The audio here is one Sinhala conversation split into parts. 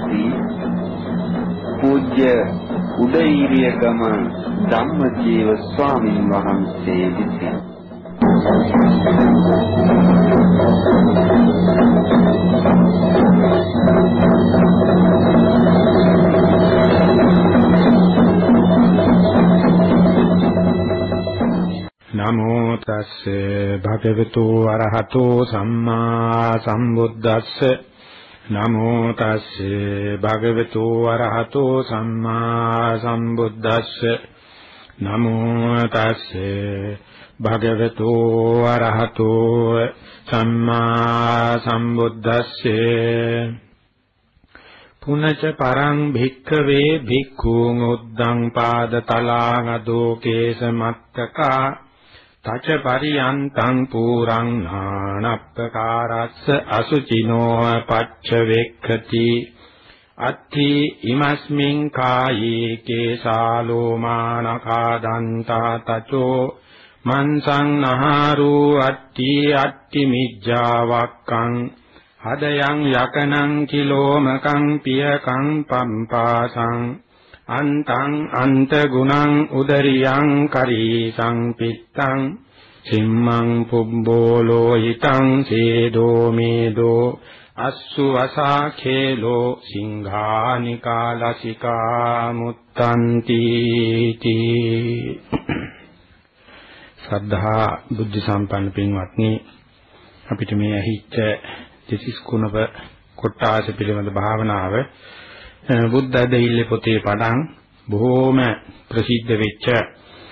වාසී පූජ්‍ය උදේීරියගම ධම්මජීව ස්වාමීන් වහන්සේ විසිනි. නමෝ තස්සේ භගවතු අරහතෝ සම්මා සම්බුද්දස්ස නමෝ තස්සේ භගවතු අරහතෝ සම්මා සම්බුද්දස්ස නමෝ තස්සේ භගවතු අරහතෝ සම්මා සම්බුද්දස්සේ පුනච පරං භික්ඛවේ භික්ඛූන් උද්දං පාදතලාගදෝ කේසමත්තකා තච පරියන්තං පුරං නානප්පකාරස්ස අසුචිනෝ පච්ච වෙක්ඛති අත්ථි ඉමස්මින් කායේ කේසාලෝ මානකා දන්තා තචෝ මන්සං නහාරු අත්ථි අත්ථි මිජ්ජාවක්කං හදයන් යකනං කිලෝමකං පියකං පම්පාසං අන්තං අන්ත ගුණං උදරියං කරීසං පිත්තං සිම්මං පුබ්බෝලෝ හිතං සේදෝ මේදෝ අස්සු වසාඛේලෝ සිංහානිකාලසිකා මුත්තන්ති තී සද්ධා බුද්ධ සම්පන්න පින්වත්නි අපිට මේ ඇහිච්ච දෙසිස් කුණප කොට්ටාස පිළිබඳ භාවනාව බුද්ධ දෙහිල්ලේ පොතේ පඩම් බොහෝම ප්‍රසිද්ධ වෙච්ච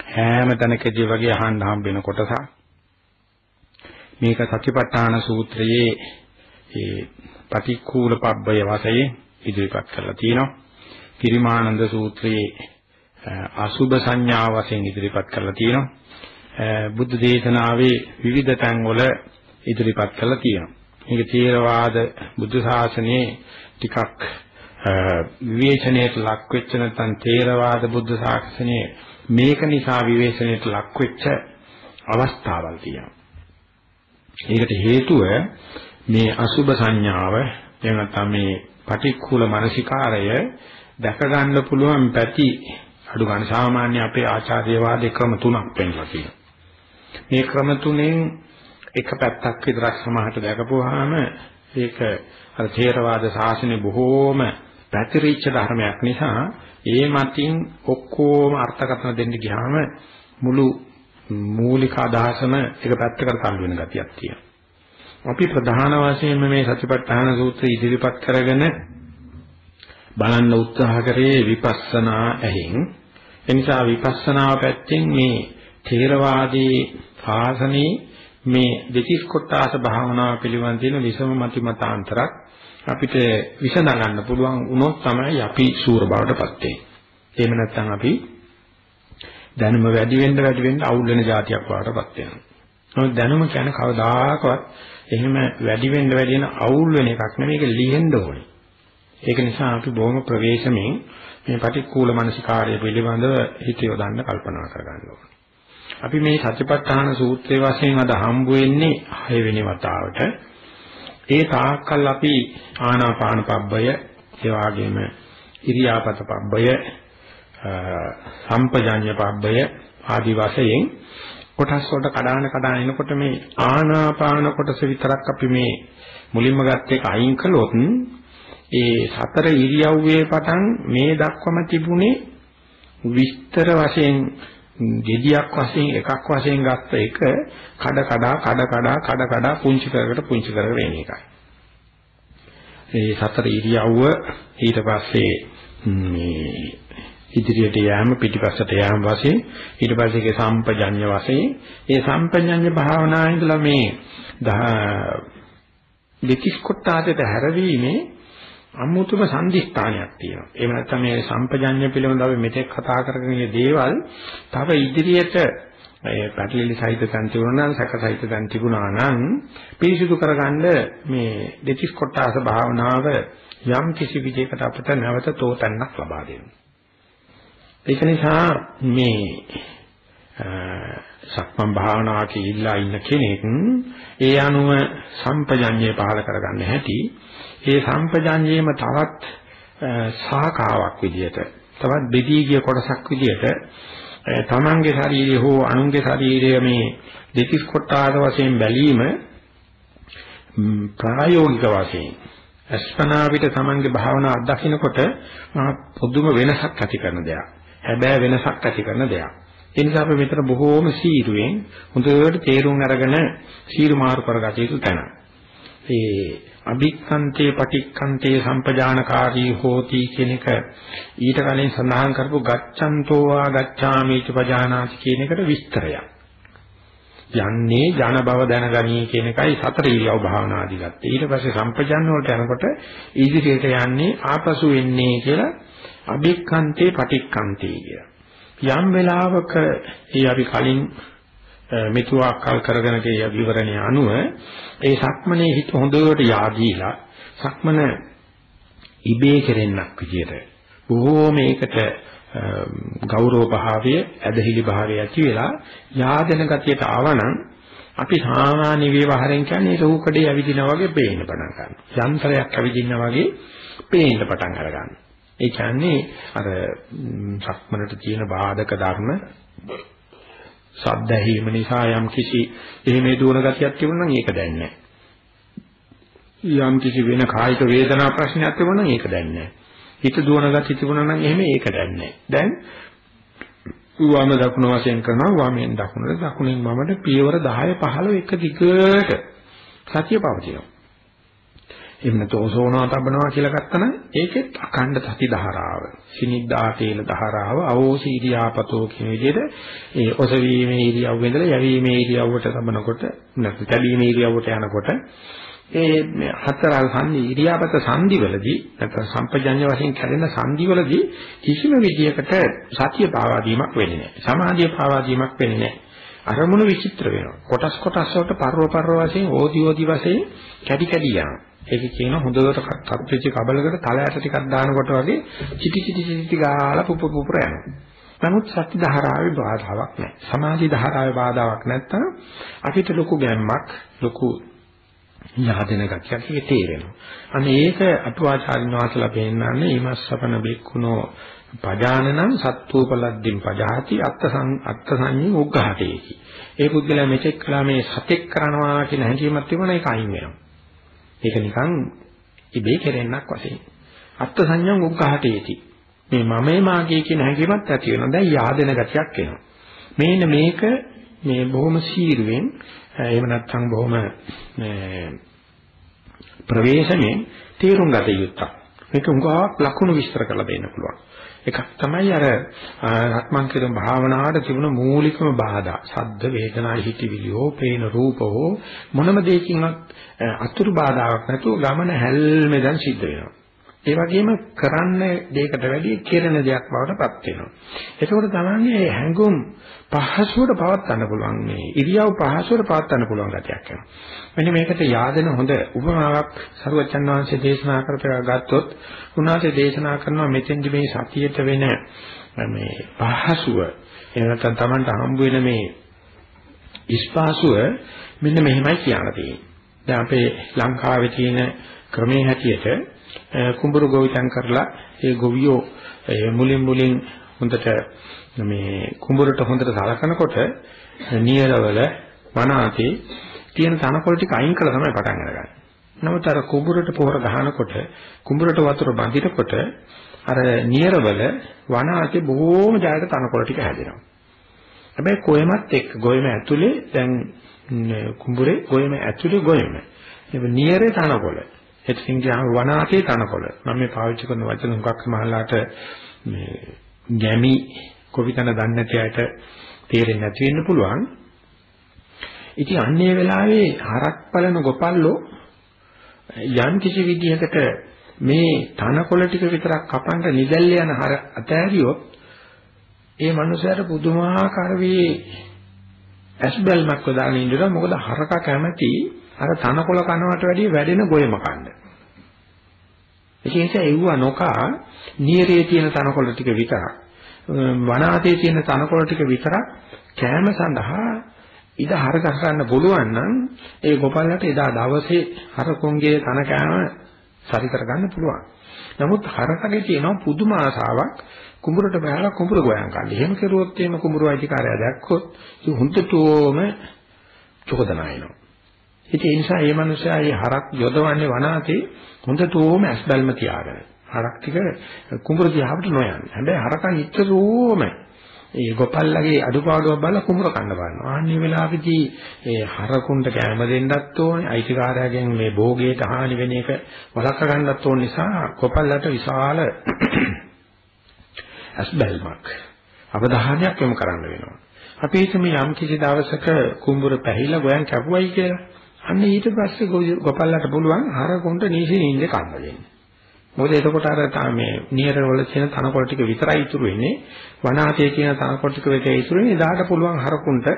හැම තැනකදී වගේ අහන්න හම්බ වෙන කොටසක්. මේක සතිපට්ඨාන සූත්‍රයේ ඒ පටික්කුල පබ්බය වශයෙන් ඉදිරිපත් කරලා තියෙනවා. කිරිමානන්ද සූත්‍රයේ අසුභ සංඥා වශයෙන් ඉදිරිපත් කරලා තියෙනවා. බුද්ධ දේශනාවේ විවිධ තැන්වල ඉදිරිපත් කරලා තියෙනවා. මේක තේරවාද බුද්ධ ශාසනයේ ටිකක් විවේචනයට ලක් වෙච්ච නැත්නම් තේරවාද බුද්ධ ශාසනයේ මේක නිසා විවේචනයට ලක් වෙච්ච අවස්ථාවල් තියෙනවා. ඒකට හේතුව මේ අසුබ සංඥාව එහෙම නැත්නම් මේ පටික්කුල මානසිකාරය දැක ගන්න පුළුවන් පැති අඩු ගන්න සාමාන්‍ය අපේ ආචාර්යවාදී ක්‍රම තුනක් පෙන්වලා තියෙනවා. මේ ක්‍රම තුනෙන් එක පැත්තක් විතරක් සමහරට දැකපුවාම ඒක අර ථේරවාද ශාසනය බොහෝම පැතිරිච්ච ධර්මයක් නිසා ඒ මතින් ඔක්කොම අර්ථකථන දෙන්න ගියාම මුළු මූලික අදහසම එක පැත්තකට තල්ලු වෙන ගතියක් තියෙනවා. අපි ප්‍රධාන වශයෙන්ම මේ සතිපට්ඨාන සූත්‍රය ඉදිරිපත් කරගෙන බලන්න උත්සාහ කරේ විපස්සනා ඇහින්. එනිසා විපස්සනාව පැත්තෙන් මේ ථේරවාදී ශාසනයේ මේ දෙතිස් කොටාස භාවනාව පිළිබඳ තියෙන විසම මති මතාන්තරක් අපිට විසඳ ගන්න පුළුවන් වුණොත් තමයි අපි සූර බවටපත් වෙන්නේ. එහෙම නැත්නම් අපි දැනුම වැඩි වෙන්න වැඩි වෙන්න අවුල් වෙන જાතියක් වඩටපත් වෙනවා. නමුත් දැනුම කියන්නේ කවදාකවත් එහෙම වැඩි වෙන්න වැඩි වෙන අවුල් වෙන එකක් නෙමෙයි ඒක ලිහෙන්න ඕනේ. ඒක නිසා අපි බොහොම ප්‍රවේශමෙන් මේ පටික්කුල මනසිකාර්ය පිළිබඳව හිත යොදන්න කල්පනා කරගන්න ඕනේ. අපි මේ සතිපට්ඨාන සූත්‍රයේ වශයෙන් අද හම්බ වෙන්නේ 6 වෙනි වතාවට. ඒ තාක්කල් අපි ආනාපාන පබ්බය, ඒ වගේම ඉරියාපත පබ්බය, සම්පජාඤ්ඤ පබ්බය ආදි වශයෙන් කොටස් වලට කඩාන කඩාන එනකොට මේ ආනාපාන කොටස විතරක් අපි මේ මුලින්ම ගත්ත එක අයින් කළොත් ඒ සතර ඉරියව්වේ පටන් මේ දක්වම තිබුණේ විස්තර වශයෙන් gediyak වශයෙන් එකක් වශයෙන් ගත්ත එක කඩ කඩා කඩ කඩා කඩ කඩා පුංචි කරකට පුංචි කරගෙන එන එකයි. මේ සතර ඉරියව්ව ඊට පස්සේ මේ ඉදිරියට යෑම පිටිපස්සට යෑම වශයෙන් ඊට පස්සේ ඒකේ සම්පජඤ්ඤ වශයෙන් ඒ සම්පජඤ්ඤ භාවනාවේ ඉඳලා මේ දෙතිස් කොටාට හැරවීමේ අමුතුම සංදිස්ථානයක් තියෙනවා. එහෙම නැත්නම් මේ සම්පජඤ්ඤ පිළිබඳව මෙතෙක් කතා කරගෙන ඉන්න දේවල් තව ඉදිරියට ඒ පැටලිලි සහිත තන් තිබුණා නම් සැක සහිත තන් තිබුණා නම් පිරිසිදු කරගන්න මේ දෙතිස් කොටාස භාවනාව යම් කිසි විදිහකට අපිට නැවත තෝතන්නක් ලබා දෙනවා. ඒක නිසා මේ සක්මන් භාවනාවක ඉල්ලා ඉන්න කෙනෙක් ඒ අනුව සම්පජඤ්ඤය පහල කරගන්න හැටි ඒ සම්පජඤ්ඤයේම තවත් සාකාවක් විදියට තවත් බෙදී ගිය කොටසක් විදියට තමන්ගේ ශරීරය හෝ අනුන්ගේ ශරීරය මේ දෙතිස් කොටාද වශයෙන් බැලීම ප්‍රායෝගික වශයෙන් අස්පනා පිට තමන්ගේ භාවනා අත්දකින්නකොට පුදුම වෙනසක් ඇති කරන දෙයක්. හැබැයි වෙනසක් ඇති කරන දෙයක්. ඒ නිසා අපි මෙතන බොහෝම සීරුවෙන් හොඳට තේරුම් අරගෙන සීරු මාරු කරගත යුතු තැන. ඒ අභික්ඛන්තේ පටික්ඛන්තේ සම්පජානකාරී හෝති කියන එක ඊට කලින් සඳහන් කරපු ගච්ඡන්තෝ වා ගච්ඡාමි චපජානාති කියන එකට විස්තරයක්. යන්නේ ජන බව දැනගනී කියන එකයි සතර ඉරියව් භාවනාදී ගත්තේ. ඊට පස්සේ සම්පජාන වලට යනකොට ඉදිරියට යන්නේ ආපසු වෙන්නේ කියලා අභික්ඛන්තේ පටික්ඛන්තේ කිය. යම් වෙලාවක ඒ අපි කලින් මෙතුආකල් කරගෙන ගිය විවරණය අනුව ඒ සක්මනේ හිත හොඳට yaadීලා සක්මන ඉබේ කෙරෙන්නක් විදියට බොහෝ මේකට ගෞරව භාවය ඇදහිලි භාවය ඇති වෙලා yaadෙන ගතියට ආවනම් අපි සාමාන්‍ය ව්‍යවහාරයෙන් කියන්නේ රූකඩේ ඇවිදිනා වගේ පේන්න පටන් ගන්නවා. යන්ත්‍රයක් ඇවිදිනා වගේ පේන්න පටන් අර ගන්නවා. ඒ කියන්නේ අර සක්මනට තියෙන බාධක ධර්ම සද්ද ඇහිම නිසා යම් කිසි එහෙම දුවන ගතියක් තිබුණා නම් ඒක දැන්නේ යම් කිසි වෙන කායික වේදනා ප්‍රශ්නයක් තිබුණා නම් ඒක දැන්නේ හිත දුවන ගතිය තිබුණා නම් එහෙම ඒක දැන්නේ දැන් වම දකුණ වශයෙන් කරනවා වමෙන් දකුණට දකුණෙන් වමට පියවර 10 15 එක දිගට සතිය පවතිනවා. එහෙම නැත්නම් ඕසෝනවා තබනවා කියලා ගත්තනම් ඒකෙත් අඛණ්ඩ සති ධාරාව. සිනිද්දා තේල ධාරාව අවෝසි ඉරියාපතෝ කියන විදිහට ඒ ඔසවීමේ ඉරියව්ව ඉඳලා යැවීමේ ඉරියව්වට තබනකොට නැත්නම් තැබීමේ ඉරියව්වට යනකොට ඒ හතර සංදි ඉරියාපත සංදිවලදී නැත්නම් සම්පජඤ්ඤ වශයෙන් කැඩෙන සංදිවලදී කිසිම විදියකට සතිය පාවා දීමක් වෙන්නේ නැහැ. සමාධිය පාවා දීමක් වෙන්නේ නැහැ. අරමුණු විචිත්‍ර වෙනවා. කොටස් කොටස් වලට පර්ව පර්ව වශයෙන් ඕදි ඕදි වශයෙන් කැඩි කැඩි යනවා. ඒක කියන හොඳට තත්ත්වෙච්ච කබලකට තල ඇට ටිකක් දානකොට වගේ චිටි චිටි චිටි ගාලා පුප පුපුර යනවා. නමුත් සත්‍ය ධාරාවේ බාධාවක් නැහැ. සමාධි ධාරාවේ බාධාවක් නැත්තම් අපිට ලොකු ගැම්මක් ලොකු යහදෙන ගතියක් ඒක තේරෙනවා. අනේ ඒක අටුවාචාරින් වාසලා පෙන්නන්නේ ඊමස්සපන බික්කුණෝ පජානනං සත්වෝපලද්දින් පජාති අත්සං අත්සංඤි උග්ඝාටේකි. ඒ පුද්ගලයා මෙතෙක් කළා මේ සතෙක් කරනවා කියන හැඟීමක් තිබුණා ඒක අයින් වෙනවා. ඒක නිකන් ඉබේ කෙරෙන්නක් වශයෙන්. අත්ත් සංඥං උග්ඝාටේති. මේ මමේ මාගේ කියන හැඟීමත් ඇති වෙනවා. දැන් yaadena ගතියක් එනවා. මේන මේක මේ බොහොම සීරුවෙන් එහෙම නැත්නම් බොහොම ප්‍රවේශමෙන් තේරුම් ගත යුත්තක්. මේක උගාවක් ලකුණු විස්තර කරලා දෙන්න පුළුවන්. එකක් තමයි අර රත්මන් කියන භාවනාවට තිබුණ මූලිකම බාධා. සද්ද වේදනා හිතවිලි හෝ පේන රූප හෝ මොනම දෙයකින්වත් අතුරු බාධාවක් නැතුව ගමන හැල්මෙන් සිද්ධ වෙනවා. ඒ වගේම කරන්න දෙයකට වැඩිය කෙරෙන දෙයක් බවට පත් වෙනවා. ඒකෝට තමයි හැඟුම් පහසුවට පවත්වන්න පුළුවන් මේ ඉරියව් පහසුවට පවත්වන්න පුළුවන් ගතියක් වෙනවා. මෙන්න මේකට yaadena හොඳ උපමාවක් සරුවචන් වහන්සේ දේශනා කරපේවා ගත්තොත් උන්වහන්සේ දේශනා කරනවා මෙතෙන්දි මේ සතියට වෙන මේ පහසුව එහෙම නැත්නම් Tamanට හම්බ වෙන මේ ඉස්පාසුව මෙන්න මෙහෙමයි කියන්න තියෙන්නේ. දැන් අපේ ලංකාවේ තියෙන ක්‍රමයේ හැටියට කුඹුරු ගොවිතැන් කරලා ඒ ගොවියෝ මුලින් මුලින් හොඳට මේ කුඹුරට හොඳට සලකනකොට නියරවල වනාතේ තියෙන තනකොළ ටික අයින් කළා තමයි පටන් අරගන්නේ. නමුත් අර කුඹුරට පොහොර ගහනකොට කුඹුරට වතුර බඳිනකොට අර නියරවල වනාතේ බොහෝම ජයයට තනකොළ ටික හැදෙනවා. හැබැයි කොයමත් එක්ක ගොයම ඇතුලේ දැන් කුඹුරේ ගොයම ඇතුලේ ගොයම. ඒ නියරේ තනකොළ. එතකින් ගියාම වනාතේ තනකොළ. මම මේ පාවිච්චි කරන වචන හුඟක් මහලාට මේ ගැමි කොවිතන දන්නේ නැති අයට තේරෙන්නේ නැති වෙන්න පුළුවන්. ඉතින් අන්නේ වෙලාවේ හරක් බලන ගොපල්ලෝ යම් කිසි විදිහකට මේ තනකොළ ටික විතරක් කපන්න නිදැල්ල යන හර අතෑරියොත් ඒ මනුස්සයාට පුදුමාකාර වේ ඇස්බල්මක් වදාගෙන ඉඳලා මොකද හරක කැමැති අර තනකොළ කනවට වැඩිය වැඩෙන ගොයම කන්න. ඒ නිසා එව්ව නොකා නියරේ තියෙන තනකොළ ටික විතරක් වනාතේ තියෙන තනකොළ ටික විතරක් කෑම සඳහා ඉඩ හරක ගන්න පුළුවන් නම් ඒ ගොපල්ලට එදා දවසේ හරකුන්ගේ තන කෑම සරි කරගන්න පුළුවන්. නමුත් හරකගේ තියෙන පුදුම ආසාවක් කුඹුරට බහලා කුඹුර ගෝයන් ගන්න. එහෙම කරුවොත් එහෙම කුඹුර අයිතිකාරය දැක්කොත් ඒ හුඳටෝම චෝදනා එනවා. ඉතින් ඒ නිසා මේ මිනිස්සයා මේ හරක් යොදවන්නේ වනාතේ හොඳටම ඇස්බල්ම තියාගෙන. හරක් ටික කුඹුර දිහාට නොයන්නේ. හැබැයි හරකන් නිතරම ඒ ගොපල්ලගේ අඩුපාඩුවක් බලලා කුඹුර කන්න බලනවා. ආන්නේ වෙලාවේදී ඒ හරකුන්ට කැම දෙන්නත් ඕනේ. අයිතිකාරයාගෙන් මේ භෝගයට හානි වෙන එක වළක්වා ගන්නත් ඕන නිසා ගොපල්ලට විශාල ඇස්බල්මක් අවධානයක් යොමු කරන්න වෙනවා. අපි හිතමු යම් කිසි දවසක කුඹුර පැහිලා ගෝයන් කැපුවයි කියලා. අන්න ඊට පස්සේ ගොපල්ලට පුළුවන් හරකුන්ට නීසි නින්ද කන්න දෙන්න. මොකද එතකොට අර මේ නියර වල තියෙන තනකොළ ටික විතරයි ඉතුරු වෙන්නේ. වනාතයේ තියෙන තනකොළ ටික විතරයි ඉතුරු වෙන්නේ. එදාට පුළුවන් හරකුන්ට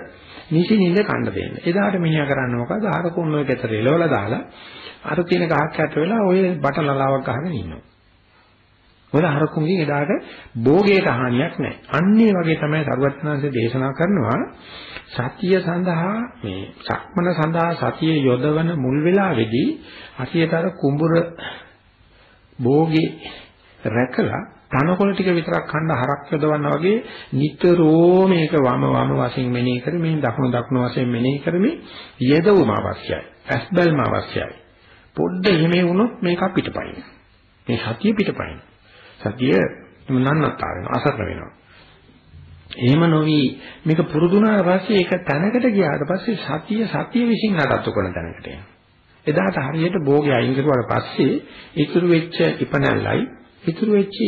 නීසි නින්ද කන්න දෙන්න. එදාට මිනිහා කරන්නේ මොකද? හරකුන් ඔය ගෙතර එලවලා දාලා අර තියෙන ගහක් යට වෙලා ඔය බටලලාවක් ගහගෙන ඉන්නවා. මොකද හරකුන්ගෙන් එදාට භෝගයට හානියක් නැහැ. අන්නේ වගේ තමයි සරුවත්නාංශය දේශනා කරනවා සතිය සඳහා මේ සක්මන සඳහා සතිය යොදවන මුල් වෙලාවේදී අසියතර කුඹුර භෝගේ රැකලා තනකොළ ටික විතරක් කන්න හරක් යොදවනවා වගේ නිතරම මේක වම වම වශයෙන් මෙනෙහි කරමින් දකුණු දකුණු වශයෙන් මෙනෙහි කරමින් යෙදවුම අවශ්‍යයි. ඇස්බල්ම අවශ්‍යයි. පොඩ්ඩ එහෙම වුණොත් මේක පිටපයින්. මේ සතිය පිටපයින්. සතිය නන්නත්තර වෙනවා අසරණ වෙනවා. එහෙම නොවි මේක පුරුදුනාට පස්සේ ඒක තැනකට ගියාට පස්සේ සතිය සතිය විසින් නඩත්තු කරන තැනකට යනවා. එදාට හරියට භෝගේ අයින් කරුවාට පස්සේ ඉතුරු වෙච්ච ඉපනල්ලයි ඉතුරු වෙච්ච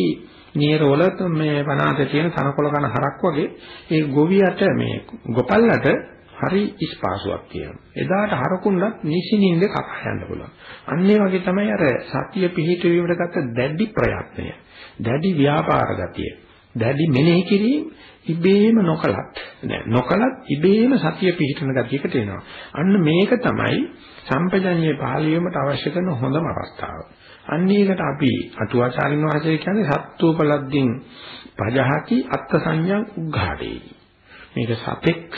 නියරවල මේ වනාතේ තියෙන තනකොළ කන හරක් වගේ ඒ ගොවියට මේ ගොපල්ලට හරි ඉස්පාසුවක් තියෙනවා. එදාට හරකුණ්ඩත් නිසිනින්ද කතා යන්න පුළුවන්. අන්න ඒ වගේ තමයි අර සතිය පිහිටවීමට ගත්ත දැඩි ප්‍රයත්නය. දැඩි ව්‍යාපාර ගතිය. දැඩි මෙනෙහි කිරීම ඉබේම නොකලත් නෑ නොකලත් ඉබේම සතිය පිහිටන ගතියකට එනවා. අන්න මේක තමයි සම්පජඤ්ඤේ පාළියීමට අවශ්‍ය කරන හොඳම අවස්ථාව. අන්න ඒකට අපි අටුවාචාරින් වාසය කියන්නේ සත්වෝපලද්දින් පජහති අත්ථ සංඥා උග්ඝාටේ. මේක සතෙක්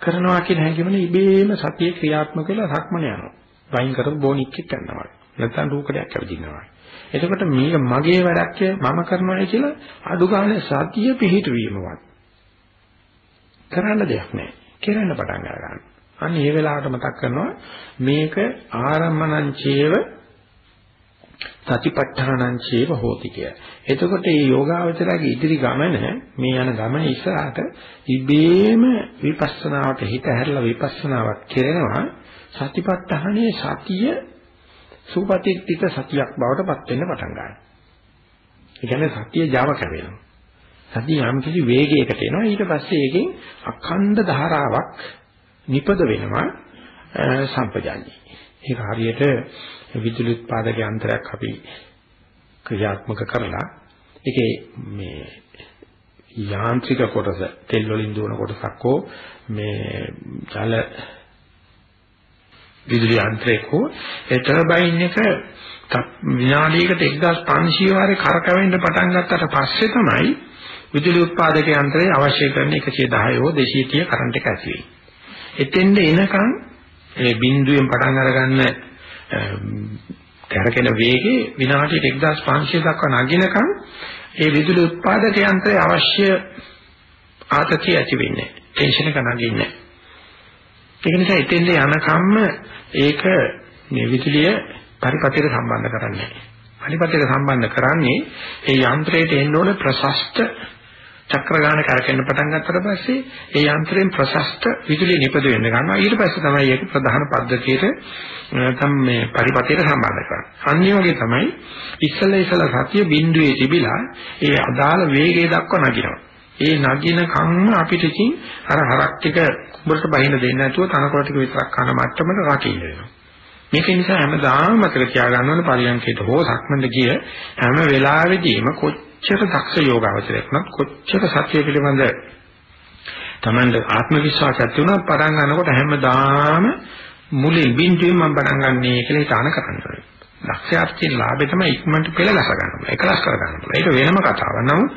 කරනවා කියන හැඟීමනේ ඉබේම සතිය ක්‍රියාත්මක වෙලා සක්මන යනවා. වයින් කරපු බොනික් එක්ක යනවා. නැත්නම් රූකඩයක් ඇවිදිනවා. එතකොට මේක මගේ වැඩක් මම කරනවායි කියලා අඩු ගන්න සතිය පිහිටවීමවත් කරන්න දෙයක් නැහැ. කෙරෙන්න පටන් ගන්න. අන්න ඒ වෙලාවට මතක් කරනවා මේක ආරම්මණං චේව සතිපට්ඨානං චේව හෝති කිය. එතකොට මේ යෝගාවචරයේ ඉදිරි ගමන මේ යන ගමන ඉස්සරහට ඉබේම විපස්සනාවට හිත හැරලා විපස්සනාවක් කරනවා සතිපට්ඨානයේ සතිය සුපතිත්‍ිත සතියක් බවට පත් වෙන්න පටන් ගන්නවා. ඒ කියන්නේ සතිය Java කැවෙනවා. සතිය යම් කිසි වේගයකට එනවා ඊට පස්සේ ඒකෙන් අඛණ්ඩ ධාරාවක් නිපද වෙනවා සම්පජාඤ්ඤී. ඒක හරියට විදුලි උත්පාදක යන්ත්‍රයක් අපි ක්‍රියාත්මක කරලා ඒකේ මේ යාන්ත්‍රික කොටස තෙල් වලින් දුවන කොටසක් හෝ මේ ජල විදුලි යන්ත්‍රයක හෝ ඒ ටර්බයින් එක විනාඩියකට 1500 වාරේ කරකවෙන්න පටන් ගත්තට පස්සේ තමයි විදුලි උත්පාදක යන්ත්‍රය අවශ්‍ය කරන 110 හෝ 230 කරන්ට් එක ඇති වෙන්නේ. එතෙන්ද එනකන් ඒ බිඳුවෙන් පටන් අරගන්න කරකෙන වේගේ විනාඩියට 1500 දක්වා නගිනකන් ඒ විදුලි උත්පාදක යන්ත්‍රය අවශ්‍ය ආතතිය ඇති වෙන්නේ. ටෙන්ෂන් එක නගින්නේ. ඒක නිසා එතෙන්ද යනකම්ම ඒක මේ විදුලිය පරිපතයට සම්බන්ධ කරන්නේ නැහැ. පරිපතයට සම්බන්ධ කරන්නේ ඒ යන්ත්‍රයට එන්න ඕන ප්‍රශස්ත චක්‍ර ගාන කරකෙන්න පටන් ගත්තට පස්සේ ඒ යන්ත්‍රයෙන් ප්‍රශස්ත විදුලිය නිපද වෙන්න ගන්නවා. ඊට පස්සේ තමයි ඒක ප්‍රධාන පද්ධතියට නැත්නම් මේ පරිපතයට සම්බන්ධ කරන්නේ. අනිත් වගේ තමයි ඉස්සලා ඉස්සලා සතිය බිඳුවේ තිබිලා ඒ අදාළ වේගය දක්වා නගිනවා. ඒ නගින කම්ම අපිට ඉතින් අර හරක් ටික කුඹරට බහින්න දෙන්නේ නැතුව තනකොළ ටික විතරක් කන මට්ටමට රකින්න වෙනවා. මේක නිසා හැමදාම මතක තියාගන්න ඕනේ පරියන්කේට හෝ සක්මන්ද ගිය හැම වෙලාවෙදීම කොච්චර දක්ෂ යෝගාවචරයක් නත් කොච්චර සත්‍ය පිළිබඳ Tamanda ආත්ම විශ්වාසයක් තිබුණා පටන් ගන්නකොට හැමදාම මුලින් බින්දුවෙන් මම පටන් ගන්නනේ කියලා හිතාන කරන්නේ. දක්ෂයාට ලාභය තමයි ඉක්මනට පෙළ ගස ගන්න පුළුවන්. එකලස් කර ගන්න පුළුවන්. ඒක වෙනම කතාවක්. නමුත්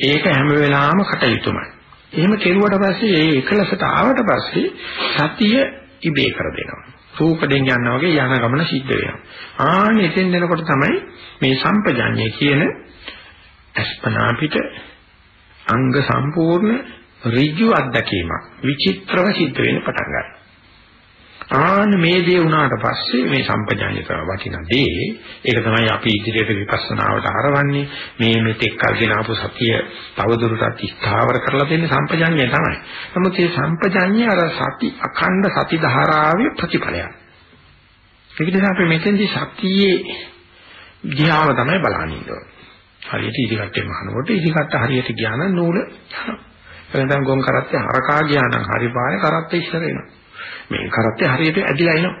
ඒක හැම වෙලාවෙම කටයුතුමයි. එහෙම කෙරුවට පස්සේ ඒ එකලසට ආවට පස්සේ සතිය ඉබේ කර දෙනවා. රූපයෙන් යනවා වගේ යන ගමන සිද්ධ වෙනවා. ආන්න එතෙන් දෙනකොට තමයි මේ සම්පජඤ්ඤය කියන අස්පනා පිට අංග සම්පූර්ණ ඍජු අත්දැකීමක් විචිත්‍රව සිද්ධ වෙන්න පටන් ගන්නවා. ආන මේ දේ වුණාට පස්සේ මේ සම්පජාඤ්ඤ කරන වටින දේ ඒක තමයි අපි ඉදිරියට විපස්සනාවට හරවන්නේ මේ මෙතෙක් කල්ගෙන ආපු සතිය තවදුරටත් ස්ථාවර කරලා දෙන්නේ සම්පජාඤ්ඤය තමයි. නමුත් මේ සම්පජාඤ්ඤය අර සති අඛණ්ඩ සති ධාරාවේ ප්‍රතිඵලයක්. ඒක නිසා අපි මෙතෙන්දී සතියේ දිහාව තමයි බලන්නේ. හරියට ඉදිකට්ටේ මහනකොට ඉදිකට්ට හරියට ගියා නම් නූල එතන ගොන් කරත්තේ හරකා ගියා නම් හරි පාරේ කරත්තේ ඉස්සර වෙනවා. මේ කරත්තේ හරියට ඇදිලා එනවා.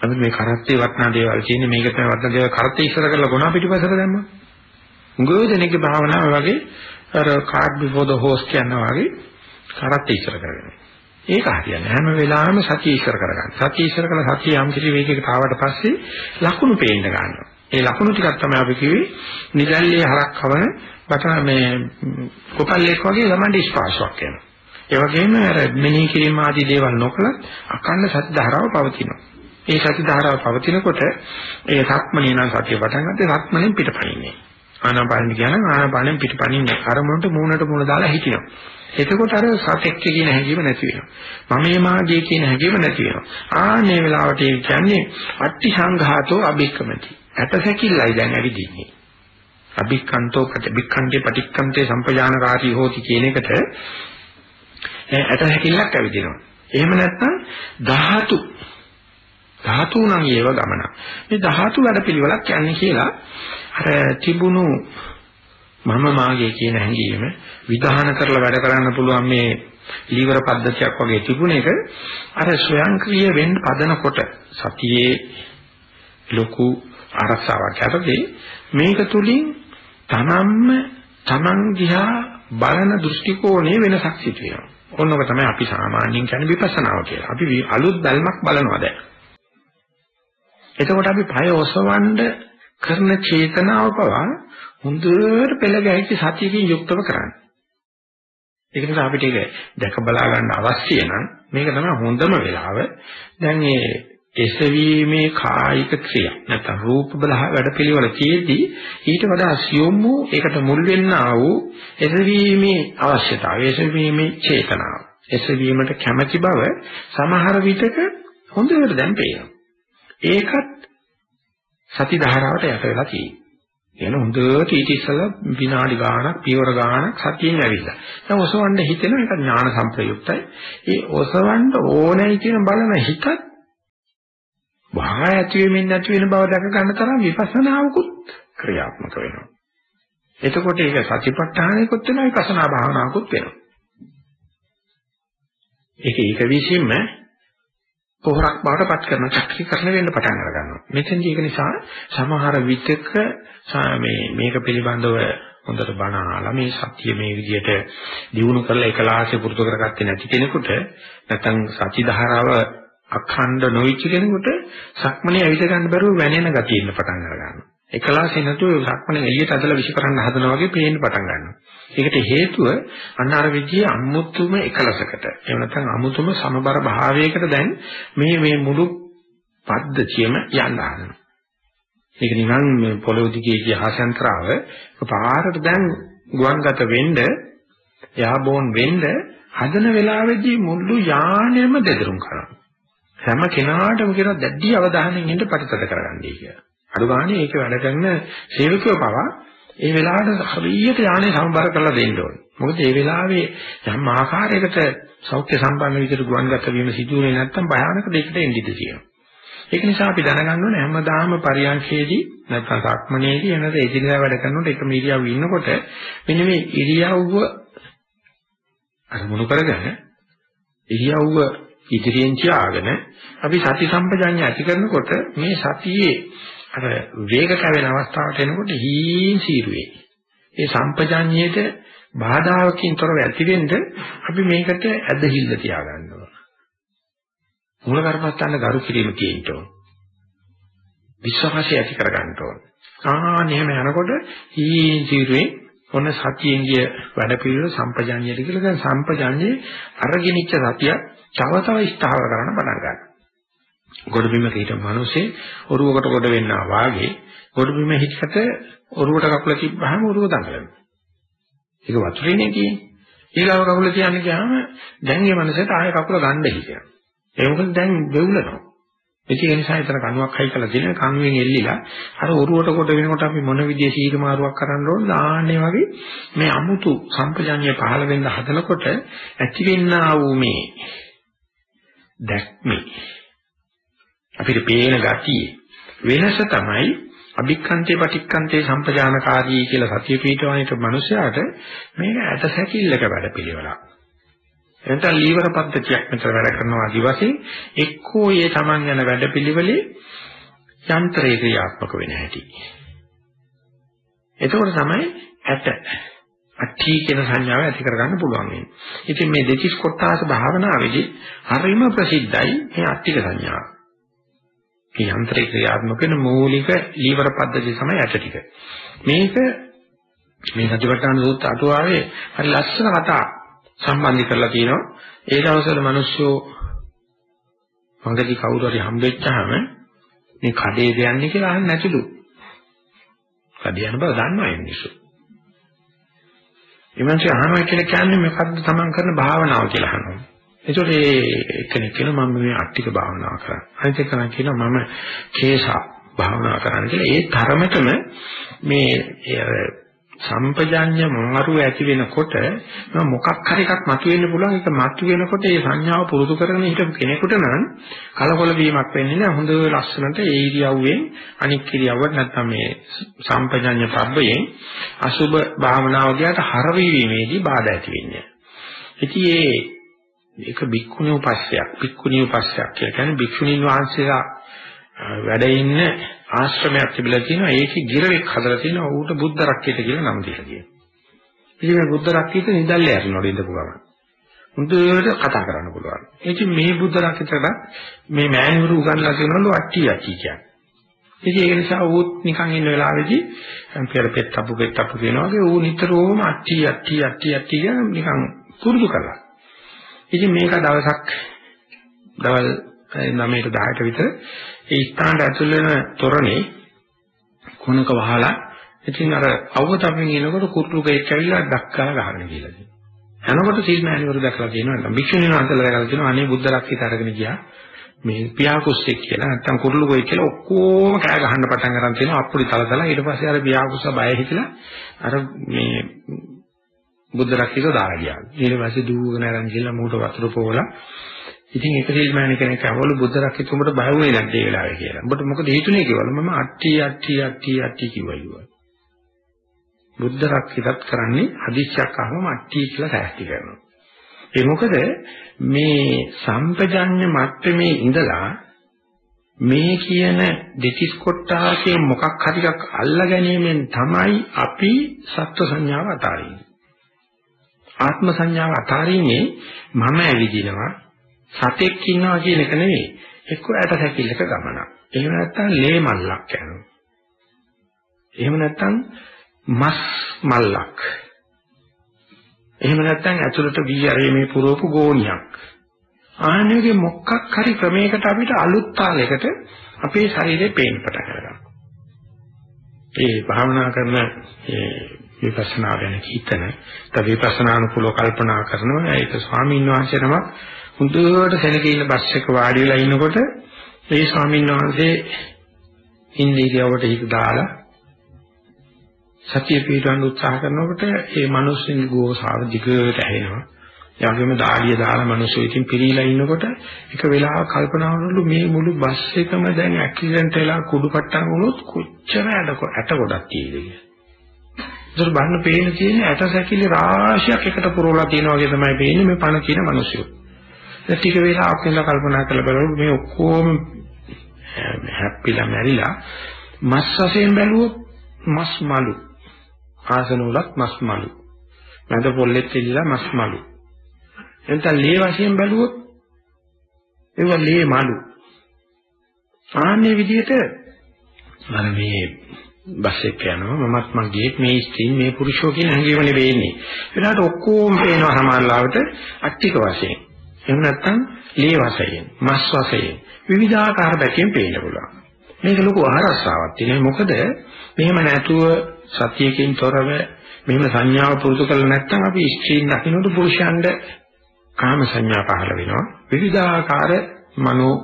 අපි මේ කරත්තේ වටනා දේවල් කියන්නේ මේක තමයි වටනා දේවල් කරත්තේ ඉස්සර කරලා ගොනා පිටිපස්සට දැම්මා. උගෝදෙනෙක්ගේ භාවනාව වගේ අර කාඩ් බිෆෝර් ද හෝස් කියනවා වගේ කරත්තේ ඉස්සර කරගෙන. ඒක හරියන්නේ හැම වෙලාවෙම සතිය ඉස්සර කරගන්න. සතිය ඉස්සර කළා සතිය යම් කිසි වේගයකට ආවට පස්සේ ලකුණු පේන්න ගන්නවා. ඒ ලකුණු ටිකක් තමයි අපි කිව්වේ නිදල්ලේ හරක් කවන බට මේ කොපල්ලෙක් වගේ ළමන්ඩි ස්පාෂාවක් වෙනවා. ඒ වගේම අර මෙනෙහි කිරීම ආදී දේවල් නොකලත් අකන්න සති ධාරාව පවතිනවා. ඒ සති ධාරාව පවතිනකොට ඒ සක්මනේ නම් සතිය පටන් ගත්තේ සක්මනේ පිටපණින්නේ. ආනාපානෙ කියන ආනාපානෙන් පිටපණින්නේ. අරමුණට මූණට මූණ දාලා හිටිනවා. එතකොට අර සතෙක් කියන හැඟීම නැති වෙනවා. මම මේ මාගේ කියන හැඟීම නැති වෙනවා. ආන්නේ වෙලාවට ඒ කියන්නේ අට්ටි සංඝාතෝ අභික්කමති. ඇට සැකිල්ලයි දැන් ඇවිදින්නේ. අභික්කන්තෝ ප්‍රතිභික්ඛන්තේ පටික්කන්තේ සම්පජානකාරී හෝති කියන එකට ඇට හැකිල්ලක් ඇවිදිනවා. එහෙම නැත්නම් ධාතු ධාතු නම් ඒව ගමන. මේ ධාතු වැඩපිළිවෙලක් යන්නේ කියලා අර තිබුණු මම මාගේ කියන හැඟීම විධාන කරලා වැඩ කරන්න පුළුවන් මේ ලීවර පද්ධතියක් වගේ තිබුණ එක අර ස්වයංක්‍රීය වෙන්න පදනකොට සතියේ ලොකු ආරක්ෂාවක් යටතේ මේක තුලින් තමන්ම තමන් දිහා බලන දෘෂ්ටි කෝණේ වෙනසක් සිදු වෙනවා. ඕනක තමයි අපි සාමාන්‍යයෙන් කියන්නේ විපස්සනාව කියලා. අපි අලුත් බැල්මක් බලනවා දැන්. එතකොට අපි පය ඔසවන්න කරන චේතනාව පවා හොඳට පෙළ ගැහිච්ච සතියකින් යුක්තව කරන්නේ. ඒක නිසා අපිට ඒක දැක බලා ගන්න අවශ්‍ය නම් මේක තමයි හොඳම වෙලාව. දැන් මේ එසවීමේ කායික ක්‍රියා නැත්නම් රූප බල වැඩපිළිවෙල තියේදී ඊට වඩා සියුම් වූ ඒකට මුල් වෙන්නා වූ එසවීමේ අවශ්‍යතාවය එසවීමේ චේතනාව එසවීමට කැමැති බව සමහර විටක හොඳට දැන් පේනවා ඒකත් සති ධාරාවට යට වෙලා තියෙනවා එන හොඳට ඊට ඉස්සෙල්ලා විනාඩි ගාණක් පියවර ගාණක් සතියෙන් ඇවිල්ලා. දැන් ඔසවන්න හිතෙන එක ඥාන සංප්‍රයුක්තයි. ඒ ඔසවන්න ඕනයි කියන බලන හිතත් වහා ඇති වෙමින් නැති වෙන බව දැක ගන්න තරම් විපස්සනාවකුත් ක්‍රියාත්මක වෙනවා. එතකොට ඒක සතිපට්ඨානෙකුත් වෙනවා විපස්සනා භාවනාවකුත් වෙනවා. ඒක ඒක විශ්ීම පොහොරක් බවට පත් කරන චක්‍රීකරණ වෙන්න පටන් අර ගන්නවා. මෙතෙන්දී ඒක නිසා සමහර විටක මේ මේක පිළිබඳව හොඳට බණ අහලා මේ සත්‍ය මේ විදිහට දිනු කරලා එකලාසේ පුරුදු කරගත්තේ නැති කෙනෙකුට නැත්නම් සති ධාරාව අඛණ්ඩ නොවිච්ච කෙනෙකුට සක්මනේ ඇවිද ගන්න බැරුව වැනෙන ගතිය ඉන්න පටන් අර ගන්නවා. එකලාසේ නැතුව සක්මනේ එළියට ඇදලා විශ් කරන්න හදනවා වගේ පේන්න පටන් ගන්නවා. ඒකට හේතුව අන්න අර විදිහේ අමුතුම එකලසකට. එහෙම නැත්නම් අමුතුම සමබර භාවයකට දැන් මේ මේ මුළු පද්ධතියම යන්න හදනවා. ඒක නිකන් මේ පොළොව දිගේ ගිය ආශාන්තරාව පාරට දැන් ගුවන්ගත වෙන්න යාබෝන් වෙන්න හදන වෙලාවේදී මුළු යානෙම දෙදරුම් කරනවා. හැම කෙනාටම කියන දැඩි අවධානයෙන් ඉන්න ප්‍රතිතද කරගන්නයි කියලා. අඩු ගානේ ඒක වැඩ කරන සේවකයෝ පවා ඒ වෙලාවට හරියට යානේ සම්බර කරලා දෙන්න ඕනේ. මොකද ඒ වෙලාවේ යම් ආකාරයකට සෞඛ්‍ය සම්පන්න විදිහට ගුවන්ගත වීම සිදු වෙන්නේ නැත්නම් භයානක දෙයකට එන්න ඉඩ තියෙනවා. ඒක නිසා අපි දැනගන්න ඕනේ හැමදාම පරියන්ඛයේදී නැත්නම් සක්මනේදී එනද එදිනදා වැඩ කරනකොට එක ඉරියව්ව ඉන්නකොට මෙන්න මේ ඉරියව්ව අරමුණු කරගෙන ඉරියව්ව ඉදිරියෙන් තියාගෙන අපි සති සම්පජාඤ්ඤය ඇති කරනකොට මේ සතියේ අර වේග කැවෙන අවස්ථාවට එනකොට හීන් සීරුවේ. ඒ සම්පජාඤ්ඤයට බාධාවකින් තොරව ඇති වෙන්න අපි මේකට ඇදහිල්ල තියාගන්න ඕන. මූල කර්මස්ථාන ගරු කිරීම තියෙන්න ඕන. විශ්වාසය ඇති කරගන්න ඕන. ආ එහෙම යනකොට හීන් සීරුවේ ඔන්න සතියෙන් ගිය වැඩ පිළිවෙල සම්පජාඤ්ඤයට කියලා දැන් සම්පජාඤ්ඤේ අරගෙනිච්ච සතිය තව තව ස්ථාවර කරන්න පටන් ගන්නවා. ගොඩබිම හිට මිනිස්සේ ඔරුවකට කොට වෙන්නා වාගේ ගොඩබිම හිටකට ඔරුවට කකුල තිබ්බහම ඔරුව දඟලනවා. ඒක වතුරේනේ තියෙන්නේ. ඊළඟ කකුල තියන්නේ ගියාම දැන් මේ මනසට ආයෙ කකුල ගන්න හිතෙනවා. ඒ මොකද දැන් වෙවුලනවා. ඉතින් ඒ නිසා ඊතර කණුවක් හයි කරලා දෙන කණුවෙන් එල්ලිලා අර ඔරුවට කොට වෙනකොට අපි මොන විදිහේ සීල මාරුවක් කරන්න ඕනද ආන්නේ වගේ මේ අමුතු සම්පජඤ්ඤය පහළ වෙන්න හදනකොට ඇතිවෙන්නා වූ මේ දැක්මේ අපිට පේන ගතිය වෙනස තමයි අභික්ඛන්තේ පටික්ඛන්තේ සම්පජානකාරී කියලා සතිය පිටවනිට මිනිසයාට මේක ඇට සැකිල්ලක වැඩපිළිවෙලක්. එතන ලීවර පද්ධතියක් මෙතන වැඩ කරනවා ආදි වශයෙන් එක්කෝ ඒ Taman යන වැඩපිළිවෙලේ යන්ත්‍රයේ ක්‍රියාත්මක වෙන හැටි. එතකොට තමයි ඇට අට්ටි කියන සංඥාව ඇති කරගන්න පුළුවන් වෙන්නේ. ඉතින් මේ දෙතිස් කොටාස භාවනාවේදී හරිම ප්‍රසිද්ධයි මේ අට්ටික සංඥාව. මේ යන්ත්‍රේ ක්‍රියාත්මක වෙන මූලික ලීවර පද්ධතිය තමයි ඇට ටික. මේක මේ සතිපට්ඨාන සූත්‍ර අටුවාවේ හරි ලස්සන කතා සම්බන්ධ කරලා තියෙනවා. ඒ දවස්වල මිනිස්සු මඟදී කවුරු හරි හම්බෙච්චාම මේ කඩේ දෙන්නේ කියලා අහන්න නැතිලු. කඩේ යන බව දන්නවා ඒ මිනිස්සු. ඊමණට අහනවා කියලා කියන්නේ මොකද්ද තමන් කරන භාවනාව කියලා අහනවා. ඒකට ඒ කෙනෙක් කියනවා මම මේ අට්ටික භාවනාව කරා. අනිත් කෙනා කියනවා මම කේසා භාවනා කරන්න කියලා. ඒ තරමටම මේ සම්පජඤ්ඤ මාරු ඇති වෙනකොට මොකක් හරි එකක් මතුවෙන්න පුළුවන්. ඒක මතුවෙනකොට ඒ සංඥාව පුරුදු කරගෙන හිටපු කෙනෙකුට නම් කලකොල වීමක් වෙන්නේ නැහැ. හොඳ ලස්සනට ඒ ඉරියව්වෙන් අනික් ඉරියව්වට නැත්නම් මේ සම්පජඤ්ඤ පබ්බයෙන් අසුබ භාවනාව දිහාට හරවීමේදී බාධා ඇති වෙන්නේ. ඉතින් ඒ ඒක බික්කුණී උපස්සයක්. බික්කුණී උපස්සයක් කියලා කියන්නේ භික්ෂුණීන් වහන්සේලා වැඩ ඉන්න ආශ්‍රමයක් තිබිලා තියෙනවා ඒකේ ගිරවෙක් හදලා තියෙනවා ඌට බුද්ධ රක්කිත කියලා නම දීලා කියනවා. ඉතින් මේ බුද්ධ රක්කිත නිදල්ලේ ඇරෙනවා ඉඳපු ගමන්. මුදුවට කතා කරන්න පුළුවන්. ඉතින් මේ බුද්ධ රක්කිතට මේ මෑණිවරු උගන්ලා තියෙනවලු අට්ටි අට්ටි කියන්නේ. ඉතින් ඒක නිසා ඌත් නිකන් ඉන්න වෙලාවේදී පෙර පෙත් අපු පෙත් අපු කියනවා වගේ ඌ නිතරම අට්ටි අට්ටි අට්ටි අට්ටි කියන නිකන් පුරුදු කළා. ඉතින් මේක දවසක් දවල් 9ට 10ට විතර ඒ ස්ථානට ඇතුල් වෙන තොරණේ කොනක වහලා ඉතින් අර අවුවතමින් එනකොට කුරුළු කෙක් ඇවිල්ලා ඩක්කලා ගහගෙන කියලා කියනවා. යනකොට සීල්මෑණිවරු දැකලා කියනවා නැත්නම් භික්ෂුණීන් වහන්සේලා දැකලා කියනවා අනේ බුද්ධ රක්කිත අරගෙන ගියා. මේ පියාකුස්සෙක් කියලා නැත්නම් කුරුළු කොයි කියලා ඔක්කොම කෑ ගහන්න පටන් ගන්න තියෙනවා අප්පුඩි තලතල ඊට පස්සේ අර පියාකුස්ස බය හිතලා අර මේ බුද්ධ රක්කිත දාලා ගියා. ඊට පස්සේ දූවගෙන අරන් ගිහලා මූට වතුර පොවලා ඉතින් එක සිල්මෑණි කෙනෙක් අහවලු බුද්ධ රක්කිත උඹට බය වුණේ නැද්ද ඒ වෙලාවේ කියලා. උඹට මොකද හේතුනේ කියලා. මම අට්ටි අට්ටි අට්ටි අට්ටි කිව්වලු. බුද්ධ රක්කිතත් කරන්නේ හදිස්සියක් අහම අට්ටි කියලා සෑස්ති කරනවා. ඒ මොකද මේ සම්පජඤ්ඤ මට්ටමේ ඉඳලා මේ කියන දෙතිස් කොටාසේ මොකක් හරි එකක් අල්ලා ගැනීමෙන් තමයි අපි සත්ව සංඥාව අතාරින්නේ. ආත්ම සංඥාව අතාරින්නේ මම ඇවිදිනවා සතෙක් ඉන්නවා කියන එක නෙවෙයි. එක්ක ඇට සැකිල්ලක ගමනක්. එහෙම නැත්නම් ලේ මල්ලක් යනවා. එහෙම නැත්නම් මස් මල්ලක්. එහෙම නැත්නම් ඇතුළට වී අරීමේ පුරවපු ගෝණියක්. ආනෙගේ මොකක් හරි ක්‍රමයකට අපිට අලුත් තාලයකට අපේ ශරීරේ පේන්න පටන් ගන්නවා. ඒ භාවනා කරන ඒ විපස්සනා ගැන හිතන, තව විපස්සනානුකූලව කල්පනා කරනවා. ඒක ස්වාමීන් වහන්සේ නමක් හොඳට සෙනගින්න බස් එක වාඩි වෙලා ඉන්නකොට ඒ ස්වාමීන් වහන්සේ ඉන්දියාවට හිත දාලා සතිය පිටවන්න උත්සාහ කරනකොට ඒ මිනිස්සුන්ගේ ගෝසාව දිගට ඇහෙනවා. ඒ වගේම දාඩිය දාලා මිනිස්සු ඉතින් පිරීලා ඉන්නකොට එක වෙලාවක කල්පනා වුණලු මේ මුළු බස් එකම දැන් ඇක්සිඩන්ට් වෙලා කුඩු පට්ටම් වුණොත් කොච්චර ඇට ගොඩක් තියෙද කියලා. ඒතර බන්න පේන තියෙන ඇට සැකිලි රාශියක් එකට පුරවලා තියෙනවා වගේ තමයි පේන්නේ මේ පණ කියන මිනිස්සු. ටික වෙලාවක් ඉඳලා කල්පනා කරලා බලනකොට මේ ඔක්කොම හැප්පිලා මැරිලා මස් වශයෙන් බැලුවොත් මස් මලු. ආසන වලත් මස් මලු. මැද පොල්ලෙත් ඉල්ලලා මස් මලු. එතන ලේ වශයෙන් බැලුවොත් ඒවා ලේ මලු. ආන්නේ විදිහට අර මේ බස් එක යනවා. මමත් මගේ මේ ස්ත්‍රී මේ පුරුෂෝ කියන හැඟීම නෙවෙන්නේ. ඒකට ඔක්කොම පේනවා සමානලාවට අට්ටික වශයෙන්. එහෙම නැත්නම් ලේ වශයෙන්, මස් වශයෙන් විවිධාකාර බැකෙන් පේන්න පුළුවන්. මේක ලොකු ආරස්සාවක් තියෙනවා. මොකද මෙහෙම නැතුව සතියකින් තොරව මෙහෙම සංඥාව පුරුදු කරලා නැත්නම් අපි ස්ත්‍රීන් දකින්නට පුරුෂයන්ට කාම සංඥා පහළ වෙනවා. විවිධාකාර මනෝ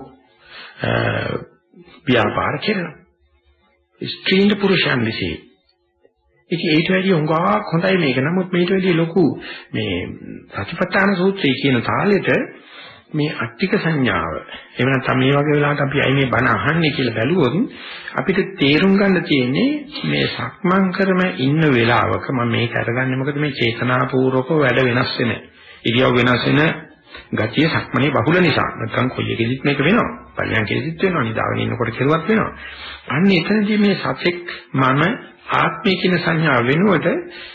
ව්‍යාපාර කරනවා. ස්ත්‍රීන්ට පුරුෂයන් විශ්ේ. ඒක ඊට වැඩිය උඟාවක් හොඳයි මේක. නමුත් මේට වැඩිය ලොකු මේ සතිපට්ඨාන සූත්‍රයේ කියන තාලෙට මේ අට්ටික සංඥාව. එහෙම නැත්නම් මේ වගේ වෙලාවට අපි අයි මේ බණ අහන්නේ කියලා බැලුවොත් අපිට තේරුම් ගන්න තියෙන්නේ මේ සක්මන් කරම ඉන්න වෙලාවක මම මේක අරගන්නේ මොකද මේ චේතනාපූර්වක වැඩ වෙනස් වෙන. ඉරියව් වෙනස් වෙන ගතිය සක්මනේ බහුල නිසා. නැත්නම් කොයි එකෙදිත් මේක වෙනවා. පරියන්කෙදිත් වෙනවා. නිදාගෙන ඉන්නකොට කෙරුවත් වෙනවා. අන්න එතනදී මේ සතෙක් මම ආත්මය කියන සංඥාව වෙනුවට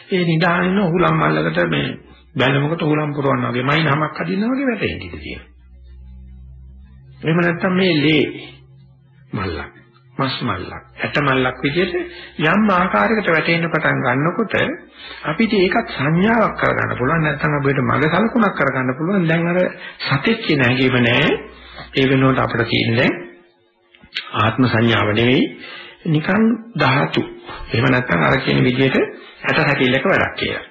ඒ නිදාගෙන උහුලම් මල්ලකට මේ බැලමුකට උහුලම් පුරවන්න වගේ මයි නමක් අදිනවා වගේ වැටෙන්න ඉඩ තියෙනවා. එහෙම නැත්නම් මේ ලේ මල්ලක් මස් මල්ලක් ඇට මල්ලක් විදිහට යම් ආකාරයකට වැටෙන්න පටන් ගන්නකොට අපිට ඒකත් සංඥාවක් කරගන්න පුළුවන්. නැත්නම් අපිට මග සලකුණක් කරගන්න පුළුවන්. දැන් අර සතෙක් කියන හැඟීම නැහැ ඒ වෙනුවට අපිට තියෙන්නේ ආත්ම සංඥාව නෙවෙයි. නිකන් ධාතු එහෙම නැත්නම් අර කියන විදිහට ඇට හැකිලක වැඩක් කියලා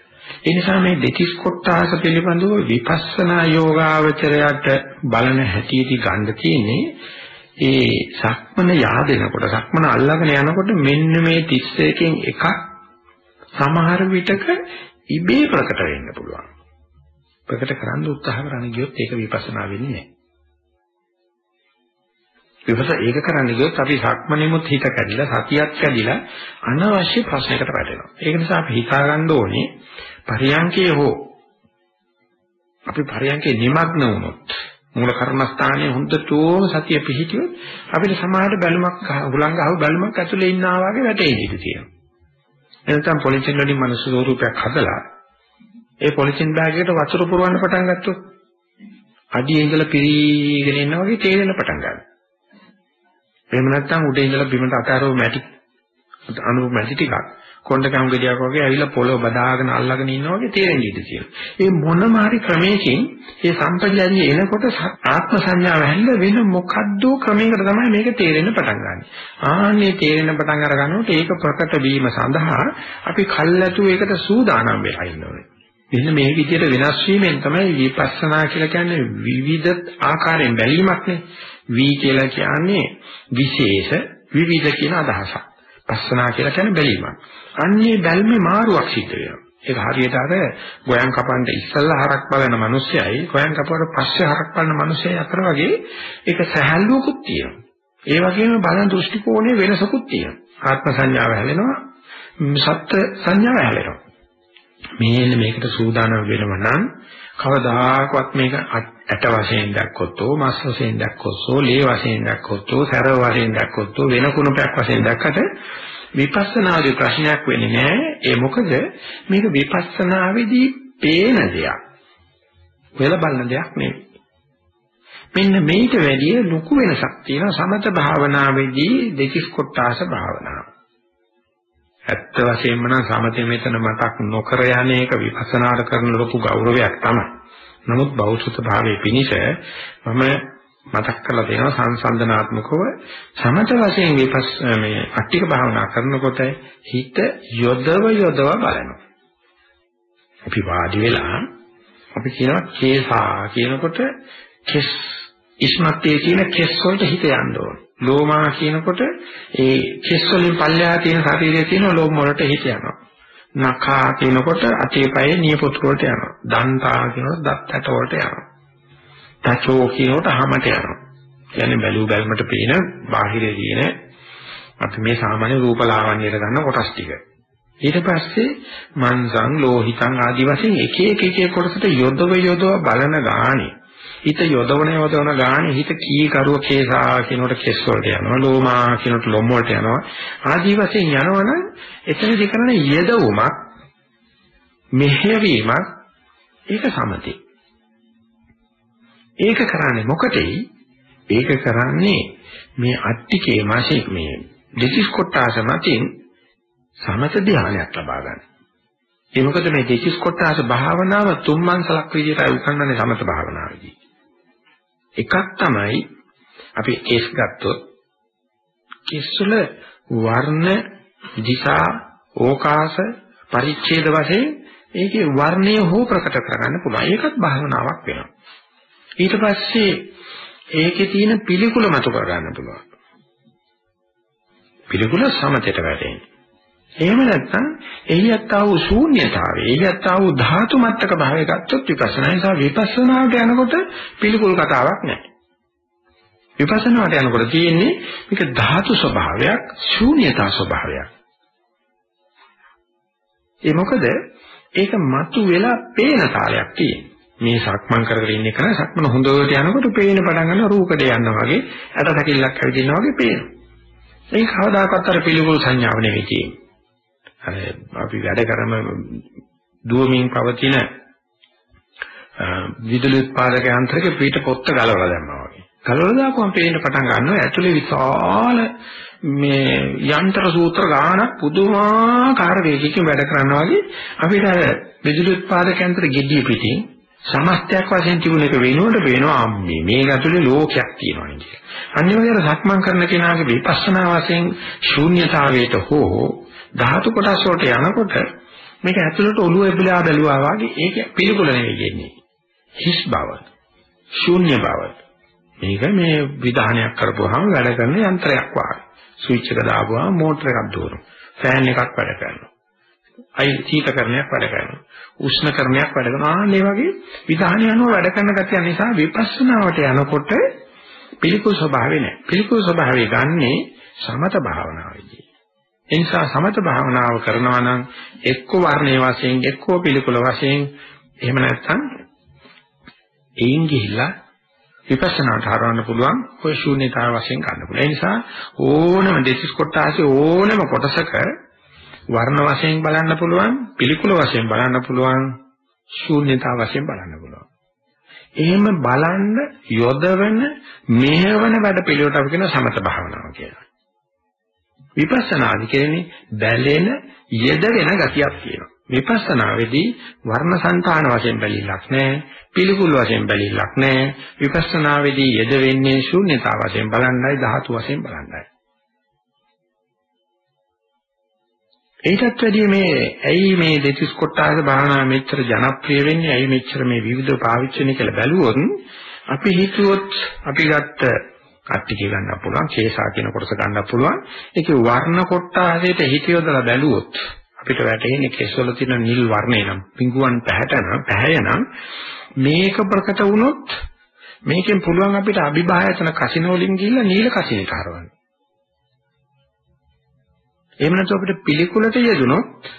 ඒ නිසා මේ දෙතිස් කොටාස පිළිබඳව විපස්සනා යෝගාවචරයට බලන හැටියට ගන්න තියෙන්නේ ඒ සක්මන yaadෙනකොට සක්මන අල්ලගෙන යනකොට මෙන්න මේ 31කින් එකක් සමහර විටක ඉබේ ප්‍රකට වෙන්න පුළුවන්. ප්‍රකට කරන්න උත්සාහ කරන ගියොත් ඒක විපස්සනා වෙන්නේ නැහැ. විපස්ස ඒක කරන්න ගියොත් අපි සක්මනෙමුත් හිත කැඩිලා සතියක් කැඩිලා අනවශ්‍ය ප්‍රශ්නයකට වැටෙනවා. ඒක නිසා අපි හිතා ගන්න ඕනේ පරියංකේ හෝ අපි පරියංකේ නිමග්න වුණොත් මූල කර්මස්ථානයේ හොඳටම සතිය පිහිටියොත් අපිට සමාහයට බැලුමක් හුලං ගහව බැලුමක් ඇතුලේ ඉන්නා වගේ වැටෙන්නේ ඉඳී තියෙනවා. එනකම් පොලිතින් වලින් මනුස්ස ස්වරූපයක් හදලා ඒ පොලිතින් බෑග් එකට වතුර පුරවන්න පටන් ගත්තොත් අඩියේ ඉඳලා පිරීගෙන ඉන්න වගේ තේරෙන පටන් ගන්නවා. එහෙම නැත්නම් උඩේ ඉඳලා බිමට අතාරව මැටි අනු මැටි ටිකක් කොණ්ඩ කම්ගෙඩියක් වගේ ඇවිල්ලා පොළොව බදාගෙන අල්ලගෙන ඉන්නා වගේ තේරෙන්නේ ඉඳී තියෙනවා. ඒ මොනම හරි ක්‍රමයකින් මේ සම්පජානිය එනකොට ආත්ම සංඥාව හැල්ල වෙන මොකද්ද ක්‍රමයකට තමයි මේක තේරෙන්න පටන් ගන්න. ආන්නේ තේරෙන්න පටන් අර ගන්නකොට ඒක ප්‍රකට වීම සඳහා අපි කල්ැතු ඒකට සූදානම් වෙලා ඉන්නවා. මෙන්න මේ විදිහට වෙනස් වීමෙන් තමයි විපස්සනා කියලා කියන්නේ විවිධ ආකාරයෙන් බැලීමක් නේ. වී කියලා කියන්නේ විශේෂ විවිධ කියන අදහසක්. පස්සනා කියලා කියන්නේ බැලීමක්. අන්නේ බැල්මේ මාරුවක් සිද්ධ වෙනවා. ඒක හරියට අර ගෝයන් කපන්න ඉස්සල්ලා හරක් බලන මිනිස්සයයි ගෝයන් කපුවට පස්සේ හරක් බලන මිනිස්සයයි අතර වගේ ඒක සහැල්ලුවකුත් තියෙනවා. ඒ වගේම බලන දෘෂ්ටි කෝණයේ වෙනසකුත් තියෙනවා. ආත්ම සංඥාව හැලෙනවා, සත්‍ය සංඥාව හැලෙනවා. මේන්න මේකට සූදානම් වෙනව නම් කවදාකවත් මේක ඇට වශයෙන් දැක්කොත්, මස් වශයෙන් දැක්කොත්, ලේ වශයෙන් දැක්කොත්, සැරව වශයෙන් දැක්කොත් වෙන කුණපයක් වශයෙන් දැක්කට විපස්සනාදී ප්‍රශ්නයක් වෙන්නේ නැහැ. ඒ මොකද මේක විපස්සනාවේදී පේන දෙයක්. වෙල බලන දෙයක් නෙවෙයි. මෙන්න මේට වැඩිය ලොකු වෙනසක් තියෙනවා සමත භාවනාවේදී දෙතිස් කොටාස භාවනාව. ඇත්ත වශයෙන්ම නම් සමතේ මෙතන මතක් නොකර යන්නේ ඒක විපස්සනාට කරන ලොකු ගෞරවයක් තමයි. නමුත් බෞද්ධ භාවයේ පිනිස මම මතක් කරලා දෙනවා සංසන්දනාත්මකව සමත වශයෙන් විපස් මේ අට්ටික භාවනා කරනකොට හිත යොදව යොදව බලනවා. අපි වාඩි වෙලා අපි කියනවා කේසා කියනකොට කෙස් ඉස්මත්තේ තියෙන කෙස් වලට හිත යන්න ඕන. ලෝමා කියනකොට ඒ කෙස් වලින් පල්ලෙහා තියෙන ශරීරයේ තියෙන ලෝම වලට හිත යනවා. නඛා කියනකොට අතේ පයේ නියපොතු වලට යනවා. දන්තා කියනකොට දත් ඇට වලට යනවා. තචෝ කියනකොට අහමට යනවා. කියන්නේ බැලු බැලමට පේන බාහිරේ තියෙන අපි මේ සාමාන්‍ය රූපලාවන්‍යයට ගන්න කොටස් ටික. ඊට පස්සේ මන්සං ලෝහිතං ආදි වශයෙන් එක එක එක කොටසට යොදව යොදව බලන ගානේ හිත යොදවන යොදවන ගානේ හිත කී කරුව කේසා කියනකොට කෙස් වලට යනවා ලෝමා කියනකොට ලොම් වලට යනවා ආදි වශයෙන් යනවනම් එතනදී කරන යෙදවුමක් මෙහෙවීමක් ඒක සමතේ ඒක කරන්නේ මොකටෙයි? ඒක කරන්නේ මේ අට්ටිකේ මාසේ මේ දෙතිස් කොටාස මතින් සමත ධානයක් ලබා ගන්න. ඒ මොකද මේ දෙතිස් කොටස භාවනාව තුන්මන්සලක් විදිහට උකන්නන්නේ සමත භාවනාවේදී. එකක් තමයි අපි කේස් ගත්තොත් කේස් වල වර්ණ දිශා ඕකාස පරිච්ඡේද වශයෙන් ඒකේ වර්ණය හෝ ප්‍රකට කරගන්න පුළුවන්. ඒකත් භාවනාවක් වෙනවා. ඊට පස්සේ ඒකේ තියෙන පිළිකුල මතු කරගන්න පුළුවන්. පිළිකුල සමතයට වැටෙන්නේ. එහෙම නැත්නම් එහි යත්තා වූ ශූන්‍යතාවය, එහි යත්තා වූ ධාතු මත්තක භාවය ගත්තොත් විපස්සනා නිසා විපස්සනාට යනකොට පිළිකුල් කතාවක් නැහැ. විපස්සනාට යනකොට තියෙන්නේ මේක ධාතු ස්වභාවයක්, ශූන්‍යතා ස්වභාවයක්. ඒ මොකද ඒක මතු වෙලා පේන කාලයක් තියෙනවා. මේ සක්මන් කරගෙන ඉන්න එක නේද සක්මන හොඳට යනකොට පේන පටන් ගන්න රූකඩේ යනවා වගේ ඇට සැකිල්ලක් ඇවිදිනවා වගේ පේනවා. ඒක කවදාකවත් අර පිළිකුල් සංඥාව නෙවෙයි තියෙන්නේ. අර අපි වැඩ කරන දුවමින් පවතින විදුලි උත්පාදක යන්ත්‍රයක පිට පොත්ත ගලවලා දැම්මා වගේ. ගලවලා දාපුවම පේන්න පටන් ගන්නවා ඇතුලේ විශාල මේ යන්ත්‍ර සූත්‍ර ගානක් පුදුමාකාර වේගයකින් වැඩ කරනවා වගේ අපිට අර විදුලි උත්පාදක යන්ත්‍ර gediy පිටින් සමස්තයක් වශයෙන් තිබුණ එක වෙනුවට වෙනවා අම්මේ මේක ඇතුලේ ලෝකයක් තියෙනවා නේද. අනිවාර්යයෙන් සක්මන් කරන කෙනාගේ විපස්සනා වශයෙන් ශූන්‍යතාවයට හෝ ධාතු කොටස් වලට යනකොට මේක ඇතුළට ඔළුව එබිලා බැලුවා වගේ ඒක පිළිකුල නෙවෙයි කියන්නේ. හිස් බව. ශූන්‍ය බව. මේක මේ විධානයක් කරපුවාම වැඩ කරන යන්ත්‍රයක් වගේ. ස්විච් එක දාපුවාම මෝටර එකක් දුවනවා. ෆෑන් එකක් වැඩ කරනවා. අයි සීතකරණයක් වැඩ කරනවා. උෂ්ණකරණයක් වැඩ කරනවා. ආන්නේ වගේ විධානය අනුව වැඩ කරන ගැතිය නිසා විපස්සනාවට යනකොට පිළිකුල් ස්වභාවය නැහැ. පිළිකුල් ස්වභාවය ගන්නේ සමත භාවනාවේදී. ඒ නිසා සමත භාවනාව කරනවා නම් එක්ක වර්ණයේ වශයෙන් එක්කෝ පිළිකුල වශයෙන් එහෙම නැත්නම් එයින් ගිහිල්ලා විපස්සනාට හරවන්න පුළුවන් ඔය ශූන්‍යතාව වශයෙන් ගන්න පුළුවන්. ඒ නිසා ඕනම දෙතිස් කොටාසේ ඕනම කොටසක වර්ණ වශයෙන් බලන්න පුළුවන්, පිළිකුල වශයෙන් බලන්න පුළුවන්, ශූන්‍යතාව වශයෙන් බලන්න පුළුවන්. එහෙම බලන්න යොදවන මෙහෙවන වැඩ පිළිවෙලට අපි කියන සමත භාවනාව කියලා. විපස්සනාදි කියන්නේ බැලෙන යෙද වෙන ගතියක් කියනවා. විපස්සනාවේදී වර්ණ సంతාන වශයෙන් බැලිලක් නැහැ. පිළිකුල් වශයෙන් බැලිලක් නැහැ. විපස්සනාවේදී යෙද වෙන්නේ ශූන්‍යතාව වශයෙන් බලන්නයි ධාතු වශයෙන් බලන්නයි. ඊටත් වැඩිය මේ ඇයි මේ දෙතිස් කොටාස භාවනා මෙච්චර ජනප්‍රිය වෙන්නේ? ඇයි මෙච්චර මේ විවිධ පාවිච්චි වෙන්නේ කියලා බැලුවොත් අපි හිතුවොත් අපි ගත්ත කට්ටිය ගන්න පුළුවන්, කේසා කියන කොටස ගන්න පුළුවන්. ඒකේ වර්ණ කොටාසයට හිත යොදලා බැලුවොත් අපිට වැටෙන්නේ කෙස්වල තියෙන නිල් වර්ණය නම්, පිඟුවන් පැහැටන, පැහැයනම් මේක ප්‍රකට වුණොත් මේකෙන් පුළුවන් අපිට අභිභායතන කසින වලින් ගිහිල්ලා නිල කසිනට හරවන්න. එහෙම නැත්නම් අපිට පිළිකුලට යෙදුනොත්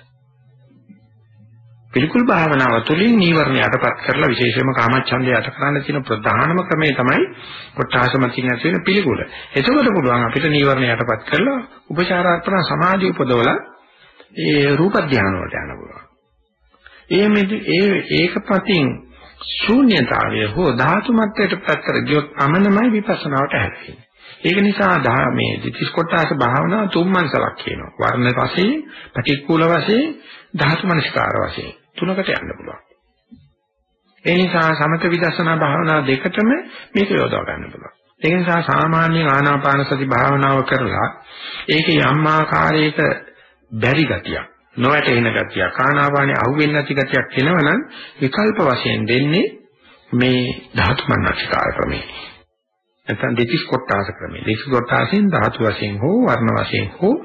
පිළිකුල් භාවනාව තුළින් නීවරණ යටපත් කරලා විශේෂයෙන්ම කාමච්ඡන්දය යට කරන්න තියෙන ප්‍රධානම ක්‍රමය තමයි කොට්ටාසමකින් ඇති වෙන පිළිකුල. එතකොට පුළුවන් අපිට නීවරණ යටපත් කරලා උපචාරාර්පණ සමාධිය උපදවලා ඒ රූප ධානය වලට යන්න පුළුවන්. ඒ ඒ ඒකපතින් ශූන්‍යතාවය හෝ ධාතු මට්ටයට පැත්තට ගියොත් අමනමයි විපස්සනාවට හැරෙන්නේ. ඒක නිසා මේ දිටිස් කොටාස භාවනාව තුම්මන්සලක් කියනවා. වර්ණ වශයෙන්, පටික්කුල වශයෙන්, ධාතු මනස්කාර වශයෙන්. තුනකට යන්න පුළුවන්. ඒ නිසා සමත විදර්ශනා භාවනා දෙකටම මේක යොදා ගන්න පුළුවන්. ඒ නිසා සාමාන්‍ය ආනාපාන සති භාවනාව කරලා ඒකේ යම් ආකාරයක බැරි ගතියක් නොවැටෙන ගතියක් ආනාපානේ අහුවෙන්නේ නැති ගතියක් එනවනම් විකල්ප වශයෙන් දෙන්නේ මේ ධාතු මනසිකාර ක්‍රමය. නැත්නම් දෙතිස් කොටාස ක්‍රමය. දෙතිස් කොටාසෙන් ධාතු වශයෙන් හෝ වර්ණ වශයෙන් හෝ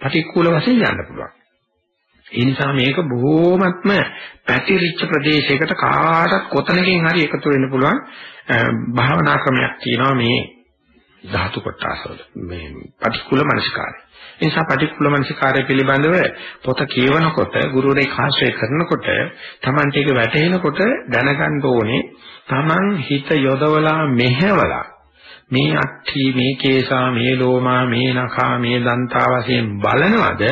පටික්කුල වශයෙන් යන්න පුළුවන්. ඒ නිසා මේක බොහෝමත්ම පැතිරිච්ච ප්‍රදේශයකට කාටත් කොතනකින් හරි එකතු වෙන්න පුළුවන් භාවනා ක්‍රමයක් තියෙනවා මේ ධාතු කොටසවල මේ පටික්කුල මනස්කාරය. ඒ නිසා පටික්කුල මනස්කාරය පිළිබඳව පොත කියවනකොට ගුරුවරයෙක් ආශ්‍රය කරනකොට Tamante එක වැටහෙනකොට දැනගන්න ඕනේ Taman හිත යොදවලා මෙහෙवला මේ අට්ටි මේ කේසා මේ ලෝමා මේ නඛා මේ දන්තා වශයෙන් බලනවද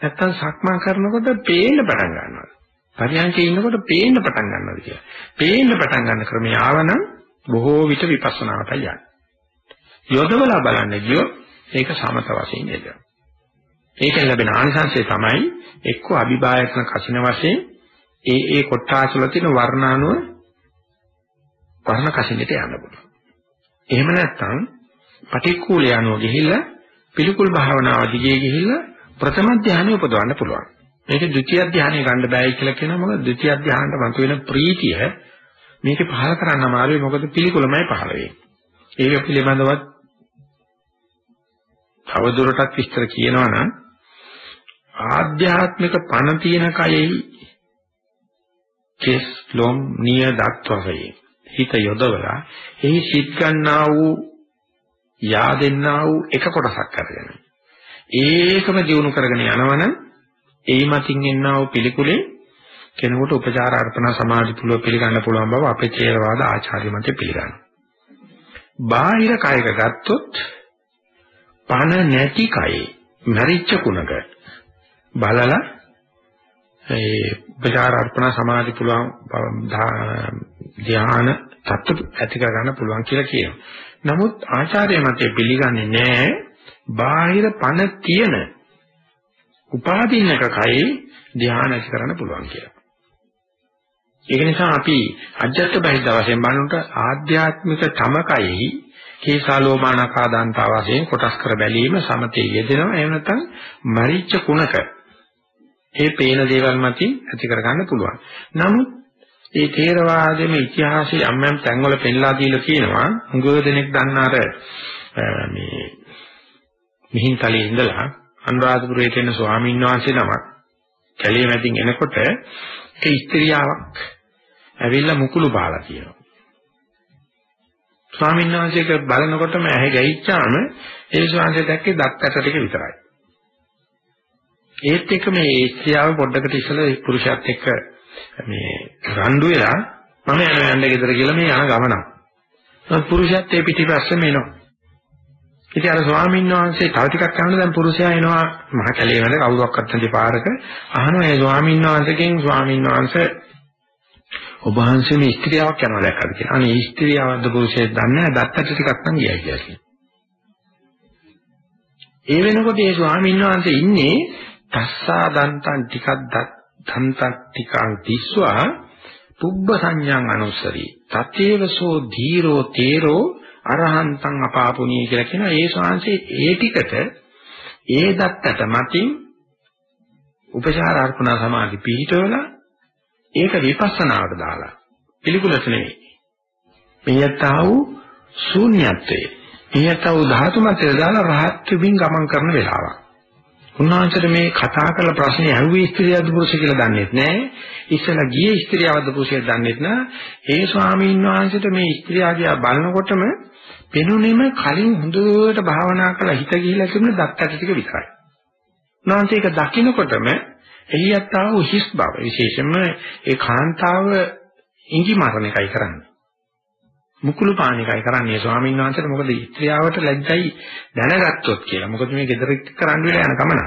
නැත්තම් සක්මන් කරනකොට පේන්න පටන් ගන්නවද? පරියන්කේ ඉන්නකොට පේන්න පටන් ගන්නවද කියලා. පේන්න පටන් ගන්න ක්‍රමය ආවනම් බොහෝ විට විපස්සනාවට යන්නේ. යොදවලා බලන්න ගියොත් ඒක සමත වශයෙන් එනවා. ඒකෙන් ලැබෙන ආනිසංසය තමයි එක්ක අභිභායකන කසින වශයෙන් ඒ ඒ කොටාසල තියෙන වර්ණානුව වර්ණ කසිනට යන්න පුළුවන්. එහෙම නැත්නම් පටික්කුල යනවා ගිහිල්ලා පිළිකුල් භාවනාව දිගේ ගිහිල්ලා ප්‍රථම ධානය උපදවන්න පුළුවන්. මේක ද්විතිය ධානය ගන්න බෑයි කියලා කියනවා මොකද ද්විතිය ධානයට මතුවෙන ප්‍රීතිය මේක පහල කරන්න අමාරුයි මොකද පිළිකුලමයි පහල වෙන්නේ. ඒක පිළිබඳවත් තවදුරටත් විස්තර කියනවා නම් ආධ්‍යාත්මික පණ තියෙන කයෙහි කෙස් ලොම් නිය දත් වශයෙන් හිත යොදවලා එහි සිත් ගන්නා වූ yaadෙන්නා වූ එක කොටසක් අරගෙන ඒකම දිනු කරගෙන යනවනම් ඒ මතින් එන්නා වූ පිළිකුලේ කෙනෙකුට උපචාර අර්පණ සමාධි පුලුව පිළිගන්න පුළුවන් බව අපේ ථේරවාද ආචාර්ය මතය පිළිගන්නවා. බාහිර කයක ගත්තොත් පණ නැති කයේ මරිච්ච කුණක බලලා ඒ උපචාර අර්පණ සමාධි පුළුවන් ධ්‍යාන තත්ත්ව ඇති කර ගන්න පුළුවන් කියලා කියනවා. නමුත් ආචාර්ය මතේ පිළිගන්නේ නැහැ බාහිර පණ තියෙන උපාදීනක කයේ ධ්‍යාන ඇති කරන්න පුළුවන් කියලා. ඒක නිසා අපි අජත්ත බහිද්ද වශයෙන් බලනකොට ආධ්‍යාත්මික තමකයෙහි කේසාලෝමානකාදාන්තා වශයෙන් කොටස් කර බැලීම සමතේ යෙදෙනවා එහෙම නැත්නම් මරිච්ච කුණක ඒ පේන දේවල් මතින් ඇති කර ගන්න පුළුවන්. නමුත් ඒ ථේරවාදයේ ඉතිහාසයේ යම් යම් තැන්වල පෙන්ලා දීලා කියනවා හුඟව දෙනෙක් දන්නාර මේ මිහින්තලේ ඉඳලා අනුරාධපුරයට එන ස්වාමීන් වහන්සේ නමක් කැලේ මැදින් එනකොට ඒ ස්ත්‍රියාවක් ඇවිල්ලා මුකුළු බාලා කියනවා. ස්වාමීන් වහන්සේක බලනකොටම ඇහැ ගැහිච්චාම ඒ ස්වාමීන් දැක්කේ දත් ඇට ටික විතරයි. ඒත් එක්ක මේ ස්ත්‍රියව පොඩ්ඩකට ඉස්සලා පුරුෂයාත් එක්ක මේ රණ්ඩු වෙලා මම යනවා යන්න ගෙදර කියලා මේ යන ගමනක්. මම පුරුෂයාත් ඒ පිටිපස්සෙම එනවා. ඉතින් අර ස්වාමීන් වහන්සේ තව ටිකක් යනකොට දැන් පුරුෂයා එනවා මහ කැලේ වැඩ කවුරක්වත් නැති පාරක අහනවා ඒ ස්වාමීන් වහන්සේගෙන් ස්වාමීන් වහන්සේ ඔබ වහන්සේ මේ ස්ත්‍රියක් යනවා දැක්කද කියලා. අනේ ස්ත්‍රියවද්ද පුරුෂයෙක් දන්නේ නැහැ දත්තට ටිකක් නම් ගියයි කියලා. ඒ වෙනකොට ඒ ස්වාමීන් වහන්සේ ඉන්නේ තස්සා දන්තන් ටිකක් දන්තක් ටිකං තිස්වා පුබ්බ සංඥාන් අනුස්සරී. තතේවසෝ ධීරෝ තේරෝ අරහන්තං අපාපුණී කියලා කියන ඒ ශාංශේ ඒ ටිකට ඒ දත්තට මතින් උපචාර අර්පණා සමාධි පිහිටවල ඒක විපස්සනාවට දාලා පිළිකුලට නෙවෙයි. මෙයතා වූ ශූන්‍යත්වයේ මෙයතා වූ ධාතු මතය දාලා රහත් වෙමින් ගමන් කරන වෙලාවක්. උන්වහන්සේට මේ කතා කරලා ප්‍රශ්නේ ඇහුවේ ස්ත්‍රියද පුරුෂ කියලා දන්නෙත් නැහැ. ඉස්සලා ගියේ ස්ත්‍රියවද පුරුෂයද දන්නෙත් නැහැ. ඒ ස්වාමීන් වහන්සේට මේ ස්ත්‍රියගේ බලනකොටම පෙනුනේම කලින් හොඳට භාවනා කරලා හිත ගිහිලා තිබුණ දත්තට ටික විතරයි. උන්වහන්සේ ඒක දකින්නකොටම එළියට ආව හිස් බව විශේෂයෙන්ම ඒ කාන්තාව ඉඟි මරණ එකයි කරන්නේ. මුකුළු පාන එකයි කරන්නේ ස්වාමීන් වහන්සේට මොකද ස්ත්‍රියවට ලැජ්ජයි දැනගත්තොත් කියලා. මොකද මේ ගෙදර කරන්න වෙලා යන ගමන.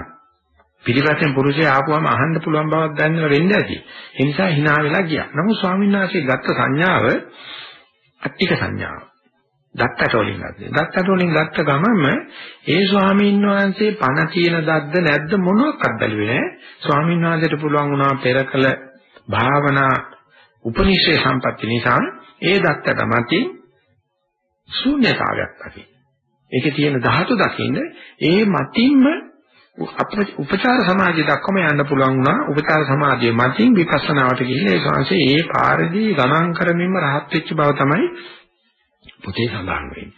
පිළිපැත්තෙන් පුරුෂයා ආපුවම අහන්න පුළුවන් බවක් දැනන වෙන්න ඇති. ඒ නිසා hina වෙලා ගියා. නමුත් ස්වාමීන් වහන්සේ ගත්ත සංඥාව අට්ටික සංඥාව. දත්තට වලින් ගත්තේ. දත්තට වලින් ගත්ත ගමන්ම ඒ ස්වාමීන් වහන්සේ පණ තියෙන දද්ද නැද්ද මොනවාක්වත් බැලුවේ නැහැ. ස්වාමීන් වහන්සේට පුළුවන් වුණා පෙර කළ භාවනා උපනිෂේ සම්පatti නිසා ඒ දත්තට මතින් ශූන්‍යතාවයක් ඇති. ඒකේ තියෙන ධාතු දකින්න ඒ මතින්ම උපචාර සමාධිය දක්වම යන්න පුළුවන් වුණා. උපචාර සමාධිය මතින් විපස්සනාවට ගිහිල්ලා ඒ ශාංශේ ඒ පාරදී ගමන් කරමින්ම රහත් වෙච්ච බව තමයි පොතේ සඳහන් වෙන්නේ.